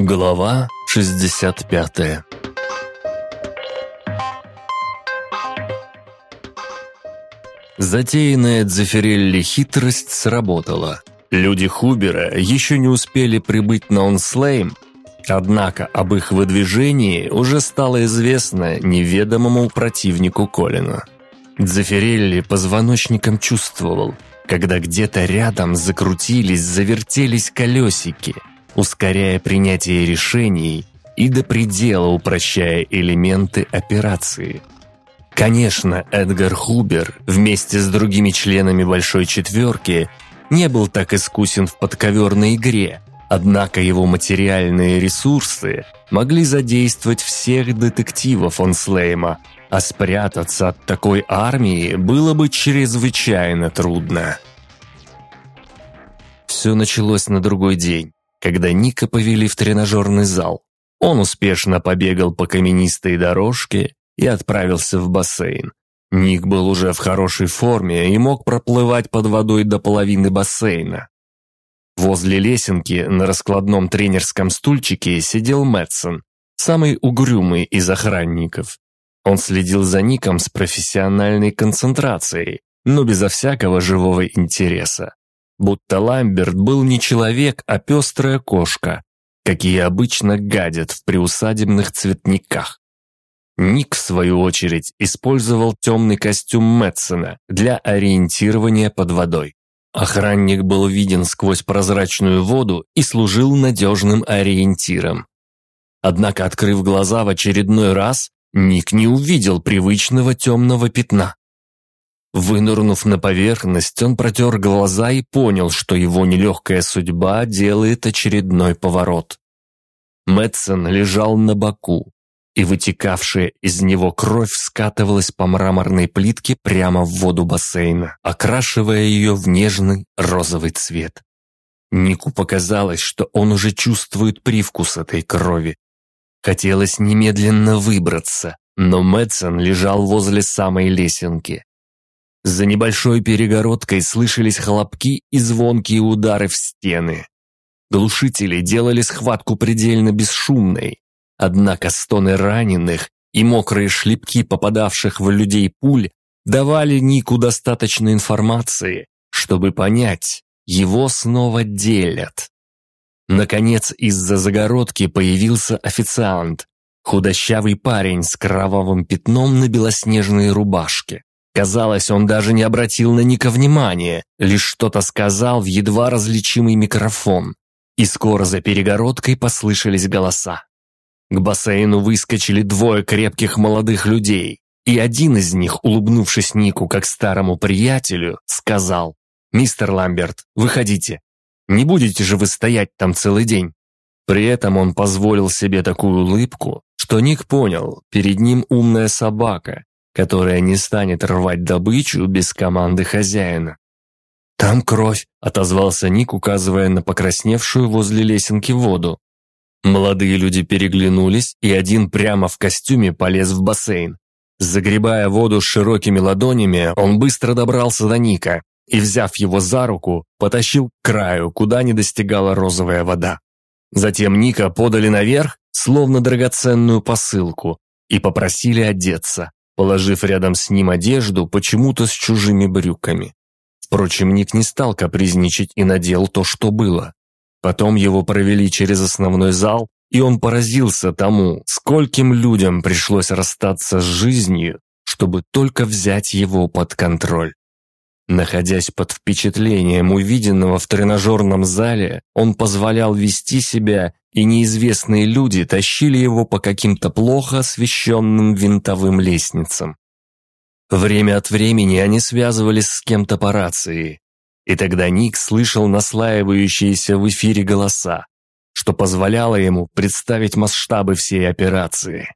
Глава 65 Затеянная Дзефирелли хитрость сработала. Люди Хубера еще не успели прибыть на Онслейм, однако об их выдвижении уже стало известно неведомому противнику Колина. Дзефирелли позвоночником чувствовал, когда где-то рядом закрутились, завертелись колесики – ускоряя принятие решений и до предела упрощая элементы операции. Конечно, Эдгар Хубер вместе с другими членами Большой Четверки не был так искусен в подковерной игре, однако его материальные ресурсы могли задействовать всех детективов фон Слейма, а спрятаться от такой армии было бы чрезвычайно трудно. Все началось на другой день когда Ника повели в тренажерный зал. Он успешно побегал по каменистой дорожке и отправился в бассейн. Ник был уже в хорошей форме и мог проплывать под водой до половины бассейна. Возле лесенки на раскладном тренерском стульчике сидел Мэтсон, самый угрюмый из охранников. Он следил за Ником с профессиональной концентрацией, но безо всякого живого интереса будто Ламберт был не человек, а пестрая кошка, какие обычно гадят в приусадебных цветниках. Ник, в свою очередь, использовал темный костюм Мэтсона для ориентирования под водой. Охранник был виден сквозь прозрачную воду и служил надежным ориентиром. Однако, открыв глаза в очередной раз, Ник не увидел привычного темного пятна. Вынырнув на поверхность, он протер глаза и понял, что его нелегкая судьба делает очередной поворот. Мэтсон лежал на боку, и вытекавшая из него кровь скатывалась по мраморной плитке прямо в воду бассейна, окрашивая ее в нежный розовый цвет. Нику показалось, что он уже чувствует привкус этой крови. Хотелось немедленно выбраться, но Мэтсон лежал возле самой лесенки. За небольшой перегородкой слышались хлопки и звонкие удары в стены. Глушители делали схватку предельно бесшумной, однако стоны раненых и мокрые шлепки попадавших в людей пуль давали Нику достаточно информации, чтобы понять, его снова делят. Наконец из-за загородки появился официант, худощавый парень с кровавым пятном на белоснежной рубашке. Казалось, он даже не обратил на Ника внимания, лишь что-то сказал в едва различимый микрофон. И скоро за перегородкой послышались голоса. К бассейну выскочили двое крепких молодых людей, и один из них, улыбнувшись Нику как старому приятелю, сказал «Мистер Ламберт, выходите. Не будете же вы стоять там целый день?» При этом он позволил себе такую улыбку, что Ник понял, перед ним умная собака, которая не станет рвать добычу без команды хозяина. «Там кровь», — отозвался Ник, указывая на покрасневшую возле лесенки воду. Молодые люди переглянулись, и один прямо в костюме полез в бассейн. Загребая воду широкими ладонями, он быстро добрался до Ника и, взяв его за руку, потащил к краю, куда не достигала розовая вода. Затем Ника подали наверх, словно драгоценную посылку, и попросили одеться положив рядом с ним одежду почему-то с чужими брюками. Впрочем, Ник не стал капризничать и надел то, что было. Потом его провели через основной зал, и он поразился тому, скольким людям пришлось расстаться с жизнью, чтобы только взять его под контроль. Находясь под впечатлением увиденного в тренажерном зале, он позволял вести себя, и неизвестные люди тащили его по каким-то плохо освещенным винтовым лестницам. Время от времени они связывались с кем-то по рации, и тогда Ник слышал наслаивающиеся в эфире голоса, что позволяло ему представить масштабы всей операции.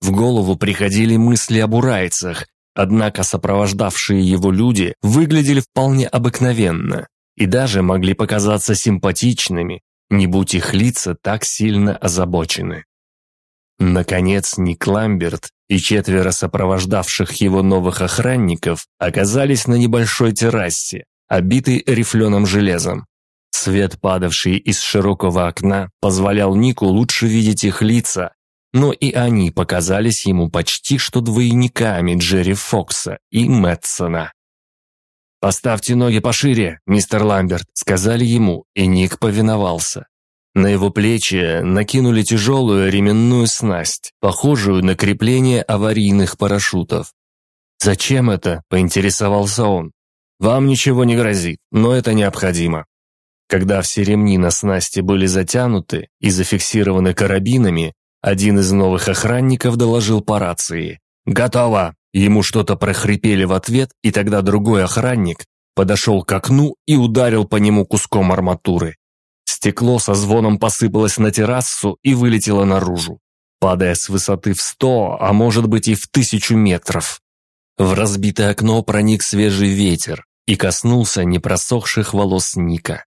В голову приходили мысли об урайцах, Однако сопровождавшие его люди выглядели вполне обыкновенно и даже могли показаться симпатичными, не будь их лица так сильно озабочены. Наконец, Ник Ламберт и четверо сопровождавших его новых охранников оказались на небольшой террасе, обитой рифленым железом. Свет, падавший из широкого окна, позволял Нику лучше видеть их лица, но и они показались ему почти что двойниками Джерри Фокса и Мэтсона. «Поставьте ноги пошире, мистер Ламберт», — сказали ему, и Ник повиновался. На его плечи накинули тяжелую ременную снасть, похожую на крепление аварийных парашютов. «Зачем это?» – поинтересовался он. «Вам ничего не грозит, но это необходимо». Когда все ремни на снасти были затянуты и зафиксированы карабинами, один из новых охранников доложил по рации. «Готово!» Ему что-то прохрипели в ответ, и тогда другой охранник подошел к окну и ударил по нему куском арматуры. Стекло со звоном посыпалось на террасу и вылетело наружу, падая с высоты в сто, а может быть и в тысячу метров. В разбитое окно проник свежий ветер и коснулся непросохших волос Ника.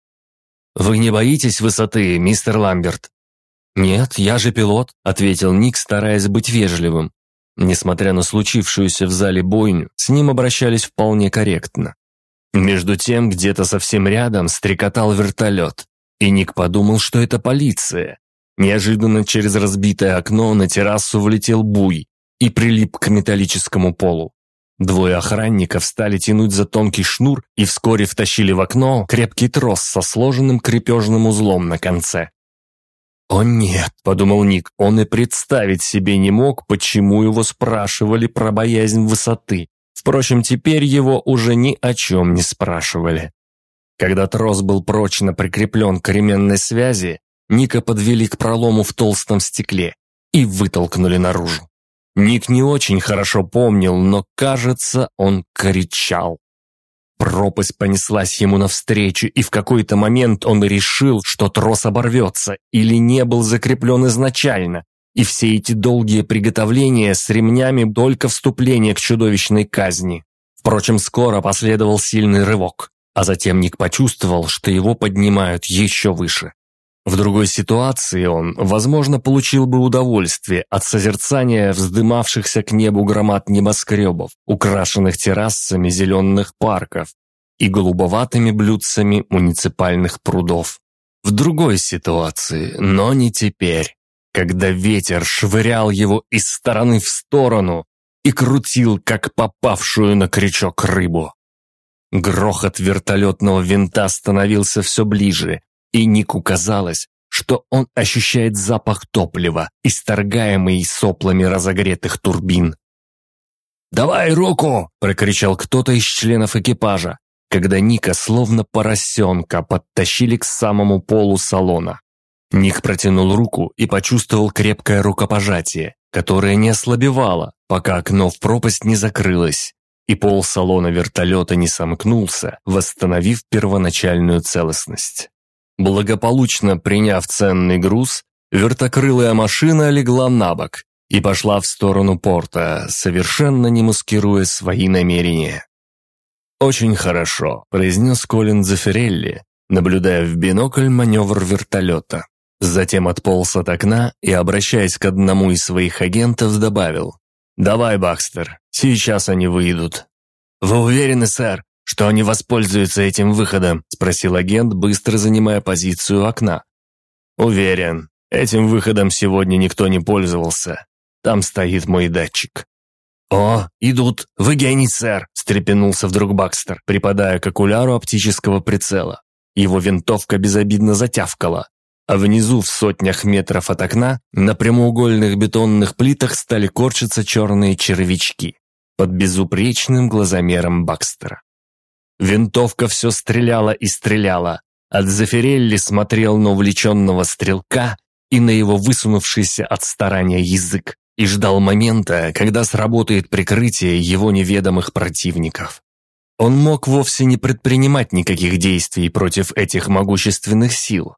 «Вы не боитесь высоты, мистер Ламберт?» «Нет, я же пилот», — ответил Ник, стараясь быть вежливым. Несмотря на случившуюся в зале бойню, с ним обращались вполне корректно. Между тем, где-то совсем рядом стрекотал вертолет. И Ник подумал, что это полиция. Неожиданно через разбитое окно на террасу влетел буй и прилип к металлическому полу. Двое охранников стали тянуть за тонкий шнур и вскоре втащили в окно крепкий трос со сложенным крепежным узлом на конце. «О нет», — подумал Ник, он и представить себе не мог, почему его спрашивали про боязнь высоты. Впрочем, теперь его уже ни о чем не спрашивали. Когда трос был прочно прикреплен к ременной связи, Ника подвели к пролому в толстом стекле и вытолкнули наружу. Ник не очень хорошо помнил, но, кажется, он кричал. Пропасть понеслась ему навстречу, и в какой-то момент он решил, что трос оборвется или не был закреплен изначально, и все эти долгие приготовления с ремнями только вступление к чудовищной казни. Впрочем, скоро последовал сильный рывок. А затем Ник почувствовал, что его поднимают еще выше. В другой ситуации он, возможно, получил бы удовольствие от созерцания вздымавшихся к небу громад небоскребов, украшенных террасами зеленых парков и голубоватыми блюдцами муниципальных прудов. В другой ситуации, но не теперь, когда ветер швырял его из стороны в сторону и крутил, как попавшую на крючок рыбу. Грохот вертолетного винта становился все ближе, и Нику казалось, что он ощущает запах топлива, исторгаемый соплами разогретых турбин. «Давай руку!» – прокричал кто-то из членов экипажа, когда Ника словно поросенка подтащили к самому полу салона. Ник протянул руку и почувствовал крепкое рукопожатие, которое не ослабевало, пока окно в пропасть не закрылось и пол салона вертолета не сомкнулся, восстановив первоначальную целостность. Благополучно приняв ценный груз, вертокрылая машина легла на бок и пошла в сторону порта, совершенно не маскируя свои намерения. «Очень хорошо», – произнес Колин Зафирелли, наблюдая в бинокль маневр вертолета. Затем отполз от окна и, обращаясь к одному из своих агентов, добавил «Давай, Бакстер, сейчас они выйдут». «Вы уверены, сэр, что они воспользуются этим выходом?» – спросил агент, быстро занимая позицию окна. «Уверен. Этим выходом сегодня никто не пользовался. Там стоит мой датчик». «О, идут! Вы гений, сэр!» – встрепенулся вдруг Бакстер, припадая к окуляру оптического прицела. Его винтовка безобидно затявкала а внизу в сотнях метров от окна на прямоугольных бетонных плитах стали корчиться черные червячки под безупречным глазомером Бакстера. Винтовка все стреляла и стреляла. От Зафирелли смотрел на увлеченного стрелка и на его высунувшийся от старания язык и ждал момента, когда сработает прикрытие его неведомых противников. Он мог вовсе не предпринимать никаких действий против этих могущественных сил,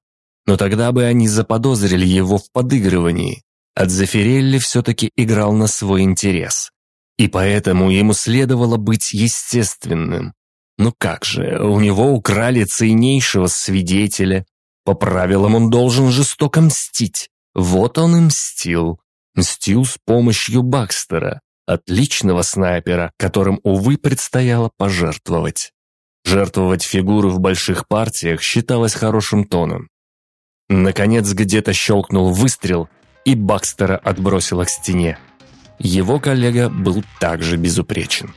но тогда бы они заподозрили его в подыгрывании. Адзефирелли все-таки играл на свой интерес. И поэтому ему следовало быть естественным. Ну как же, у него украли ценнейшего свидетеля. По правилам он должен жестоко мстить. Вот он и мстил. Мстил с помощью Бакстера, отличного снайпера, которым, увы, предстояло пожертвовать. Жертвовать фигуры в больших партиях считалось хорошим тоном. Наконец где-то щелкнул выстрел, и Бакстера отбросило к стене. Его коллега был также безупречен.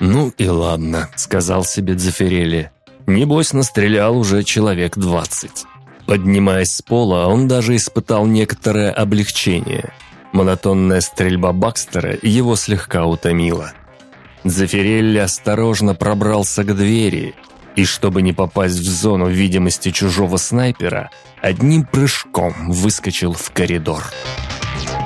«Ну и ладно», — сказал себе Дзефирелли. «Небось, настрелял уже человек двадцать». Поднимаясь с пола, он даже испытал некоторое облегчение. Монотонная стрельба Бакстера его слегка утомила. Дзефирелли осторожно пробрался к двери и, чтобы не попасть в зону видимости чужого снайпера, одним прыжком выскочил в коридор. «Коридор»